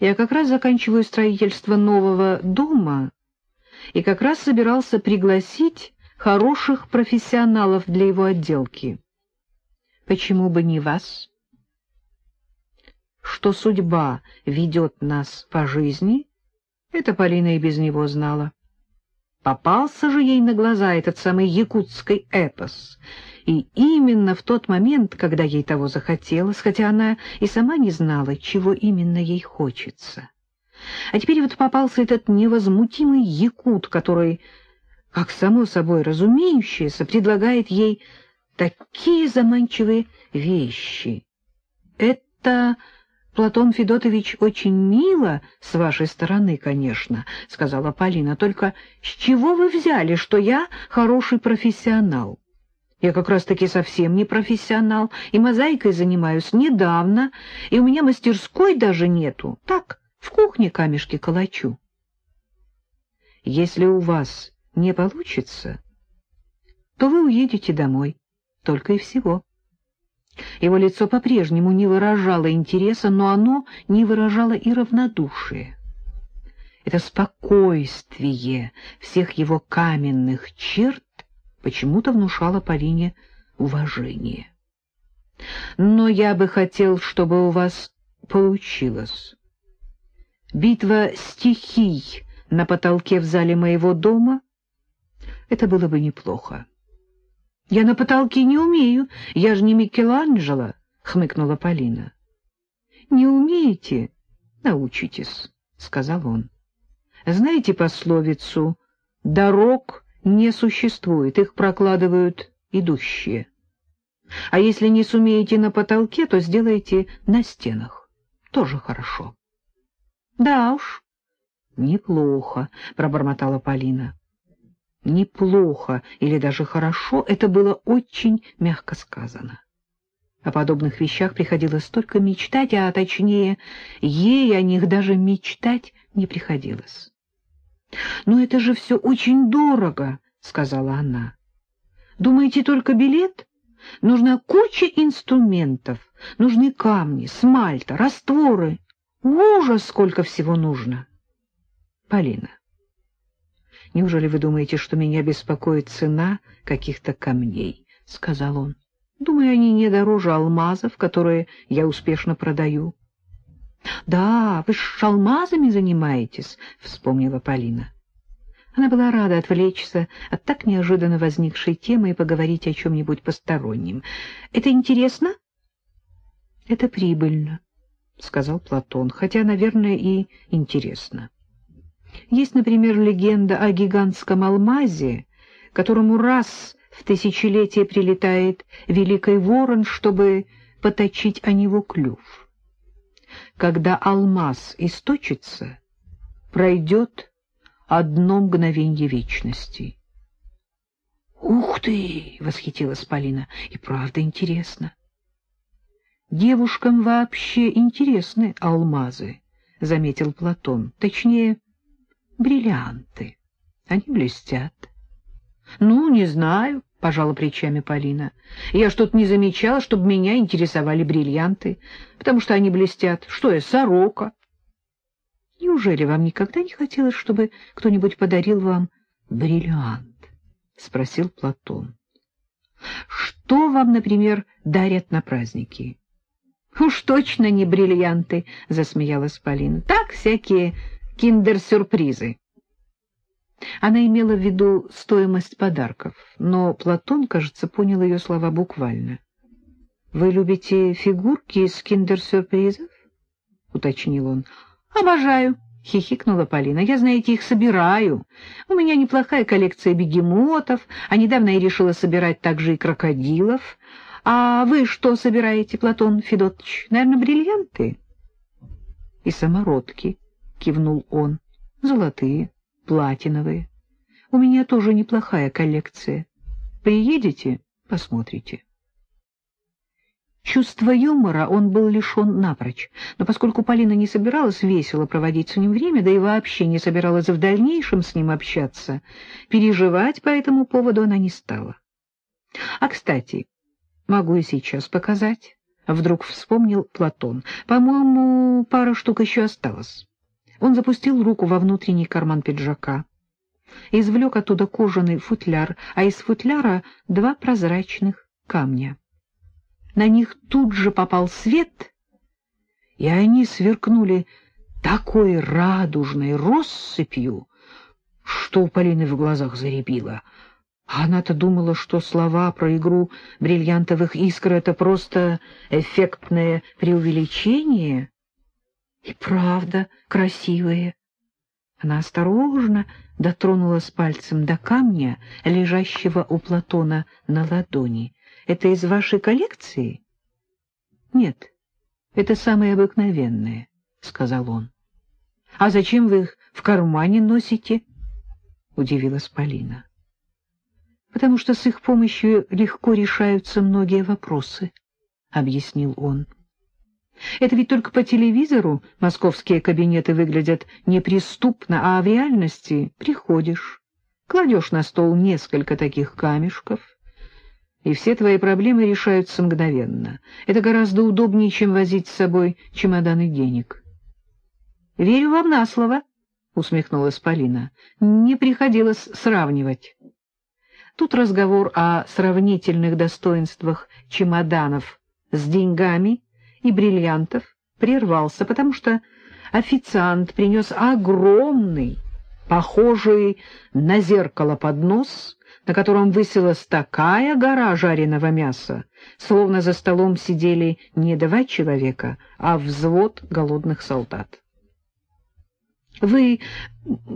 Я как раз заканчиваю строительство нового дома и как раз собирался пригласить хороших профессионалов для его отделки. Почему бы не вас? Что судьба ведет нас по жизни, это Полина и без него знала. Попался же ей на глаза этот самый якутский эпос, и именно в тот момент, когда ей того захотелось, хотя она и сама не знала, чего именно ей хочется. А теперь вот попался этот невозмутимый якут, который, как само собой разумеющееся, предлагает ей такие заманчивые вещи. Это Платон Федотович, очень мило с вашей стороны, конечно, — сказала Полина. — Только с чего вы взяли, что я хороший профессионал? Я как раз-таки совсем не профессионал, и мозаикой занимаюсь недавно, и у меня мастерской даже нету. Так, в кухне камешки калачу. Если у вас не получится, то вы уедете домой, только и всего. Его лицо по-прежнему не выражало интереса, но оно не выражало и равнодушия. Это спокойствие всех его каменных черт почему-то внушало Полине уважение. Но я бы хотел, чтобы у вас получилось. Битва стихий на потолке в зале моего дома — это было бы неплохо. — Я на потолке не умею, я же не Микеланджело, — хмыкнула Полина. — Не умеете? Научитесь, — сказал он. — Знаете пословицу «дорог не существует, их прокладывают идущие». А если не сумеете на потолке, то сделайте на стенах. Тоже хорошо. — Да уж, неплохо, — пробормотала Полина неплохо или даже хорошо, это было очень мягко сказано. О подобных вещах приходилось только мечтать, а точнее, ей о них даже мечтать не приходилось. «Но это же все очень дорого», — сказала она. «Думаете, только билет? Нужна куча инструментов, нужны камни, смальта, растворы. Ужас, сколько всего нужно!» «Полина, Неужели вы думаете, что меня беспокоит цена каких-то камней? — сказал он. — Думаю, они не дороже алмазов, которые я успешно продаю. — Да, вы с алмазами занимаетесь, — вспомнила Полина. Она была рада отвлечься от так неожиданно возникшей темы и поговорить о чем-нибудь постороннем. — Это интересно? — Это прибыльно, — сказал Платон, хотя, наверное, и интересно. Есть, например, легенда о гигантском алмазе, которому раз в тысячелетие прилетает великий ворон, чтобы поточить о него клюв. Когда алмаз источится, пройдет одно мгновенье вечности. «Ух ты!» — восхитилась Полина. «И правда интересно». «Девушкам вообще интересны алмазы», — заметил Платон. «Точнее, бриллианты. Они блестят. — Ну, не знаю, — пожала плечами Полина. — Я что-то не замечала, чтобы меня интересовали бриллианты, потому что они блестят. Что я, сорока? — Неужели вам никогда не хотелось, чтобы кто-нибудь подарил вам бриллиант? — спросил Платон. — Что вам, например, дарят на праздники? — Уж точно не бриллианты, — засмеялась Полина. — Так, всякие киндер-сюрпризы. Она имела в виду стоимость подарков, но Платон, кажется, понял ее слова буквально. — Вы любите фигурки из киндер-сюрпризов? — уточнил он. — Обожаю, — хихикнула Полина. — Я, знаете, их собираю. У меня неплохая коллекция бегемотов, а недавно я решила собирать также и крокодилов. А вы что собираете, Платон Федотович? Наверное, бриллианты? — И самородки. —— кивнул он. — Золотые, платиновые. У меня тоже неплохая коллекция. Приедете — посмотрите. Чувство юмора он был лишен напрочь, но поскольку Полина не собиралась весело проводить с ним время, да и вообще не собиралась в дальнейшем с ним общаться, переживать по этому поводу она не стала. А, кстати, могу и сейчас показать. Вдруг вспомнил Платон. По-моему, пара штук еще осталось. Он запустил руку во внутренний карман пиджака, извлек оттуда кожаный футляр, а из футляра два прозрачных камня. На них тут же попал свет, и они сверкнули такой радужной россыпью, что у Полины в глазах заребило. Она-то думала, что слова про игру бриллиантовых искр — это просто эффектное преувеличение. И правда красивые. Она осторожно дотронулась пальцем до камня, лежащего у Платона на ладони. «Это из вашей коллекции?» «Нет, это самые обыкновенные», — сказал он. «А зачем вы их в кармане носите?» — удивилась Полина. «Потому что с их помощью легко решаются многие вопросы», — объяснил он. Это ведь только по телевизору московские кабинеты выглядят неприступно, а в реальности приходишь, кладешь на стол несколько таких камешков, и все твои проблемы решаются мгновенно. Это гораздо удобнее, чем возить с собой чемоданы денег. — Верю вам на слово, — усмехнулась Полина. — Не приходилось сравнивать. Тут разговор о сравнительных достоинствах чемоданов с деньгами — и бриллиантов прервался, потому что официант принес огромный, похожий на зеркало поднос, на котором высилась такая гора жареного мяса, словно за столом сидели не два человека, а взвод голодных солдат. — Вы,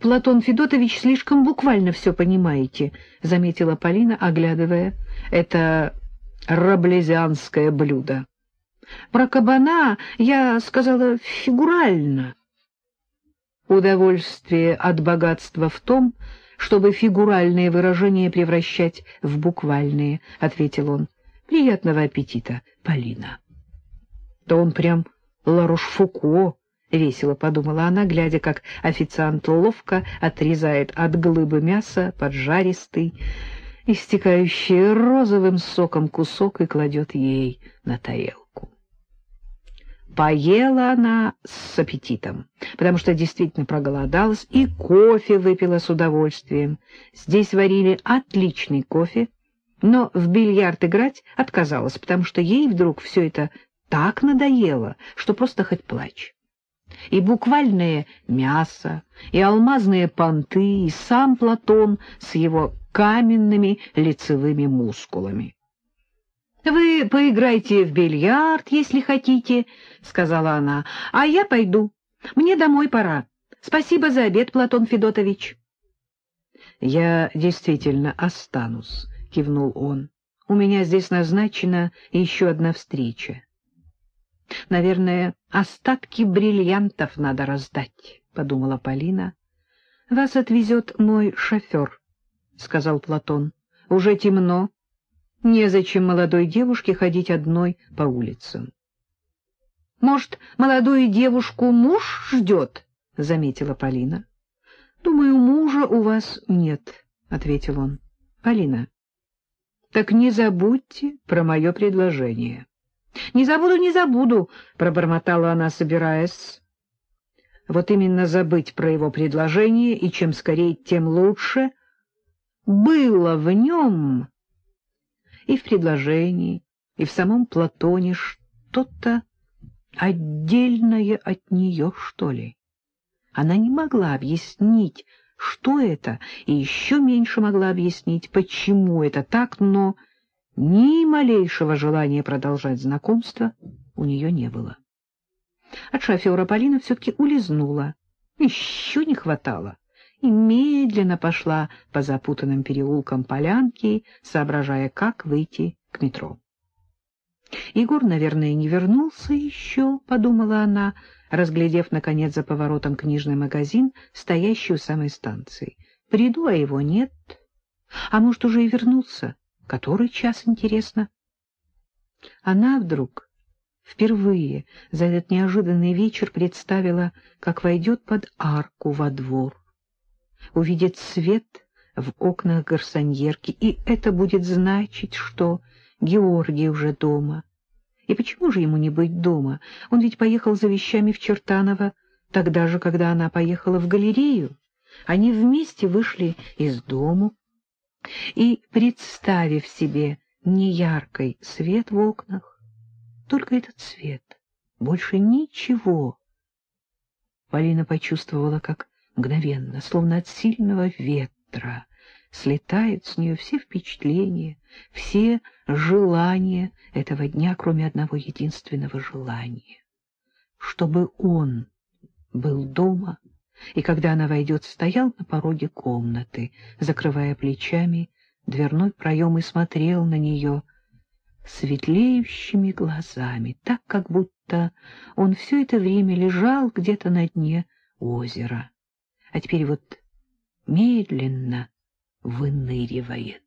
Платон Федотович, слишком буквально все понимаете, — заметила Полина, оглядывая это раблезианское блюдо. Про кабана я сказала фигурально. Удовольствие от богатства в том, чтобы фигуральные выражения превращать в буквальные, — ответил он. Приятного аппетита, Полина. Да он прям Ларош-Фуко, — весело подумала она, глядя, как официант ловко отрезает от глыбы мяса поджаристый, истекающий розовым соком кусок и кладет ей на тарелку. Поела она с аппетитом, потому что действительно проголодалась, и кофе выпила с удовольствием. Здесь варили отличный кофе, но в бильярд играть отказалась, потому что ей вдруг все это так надоело, что просто хоть плачь. И буквальное мясо, и алмазные понты, и сам Платон с его каменными лицевыми мускулами. — Вы поиграйте в бильярд, если хотите, — сказала она, — а я пойду. Мне домой пора. Спасибо за обед, Платон Федотович. — Я действительно останусь, — кивнул он. — У меня здесь назначена еще одна встреча. — Наверное, остатки бриллиантов надо раздать, — подумала Полина. — Вас отвезет мой шофер, — сказал Платон. — Уже темно. Незачем молодой девушке ходить одной по улицам. — Может, молодую девушку муж ждет? — заметила Полина. — Думаю, мужа у вас нет, — ответил он. — Полина, так не забудьте про мое предложение. — Не забуду, не забуду, — пробормотала она, собираясь. Вот именно забыть про его предложение, и чем скорее, тем лучше. Было в нем и в предложении, и в самом Платоне что-то отдельное от нее, что ли. Она не могла объяснить, что это, и еще меньше могла объяснить, почему это так, но ни малейшего желания продолжать знакомство у нее не было. От шофера Полина все-таки улизнула. Еще не хватало и медленно пошла по запутанным переулкам полянки, соображая, как выйти к метро. Егор, наверное, не вернулся еще, — подумала она, разглядев, наконец, за поворотом книжный магазин, стоящий у самой станции. Приду, а его нет. А может, уже и вернулся? Который час, интересно? Она вдруг впервые за этот неожиданный вечер представила, как войдет под арку во двор увидит свет в окнах гарсоньерки, и это будет значить, что Георгий уже дома, И почему же ему не быть дома? Он ведь поехал за вещами в Чертаново тогда же, когда она поехала в галерею. Они вместе вышли из дому. И, представив себе неяркий свет в окнах, только этот свет, больше ничего, Полина почувствовала, как мгновенно, словно от сильного ветра, слетают с нее все впечатления, все желания этого дня, кроме одного единственного желания. Чтобы он был дома, и когда она войдет, стоял на пороге комнаты, закрывая плечами дверной проем и смотрел на нее светлеющими глазами, так, как будто он все это время лежал где-то на дне озера, а теперь вот медленно выныривает.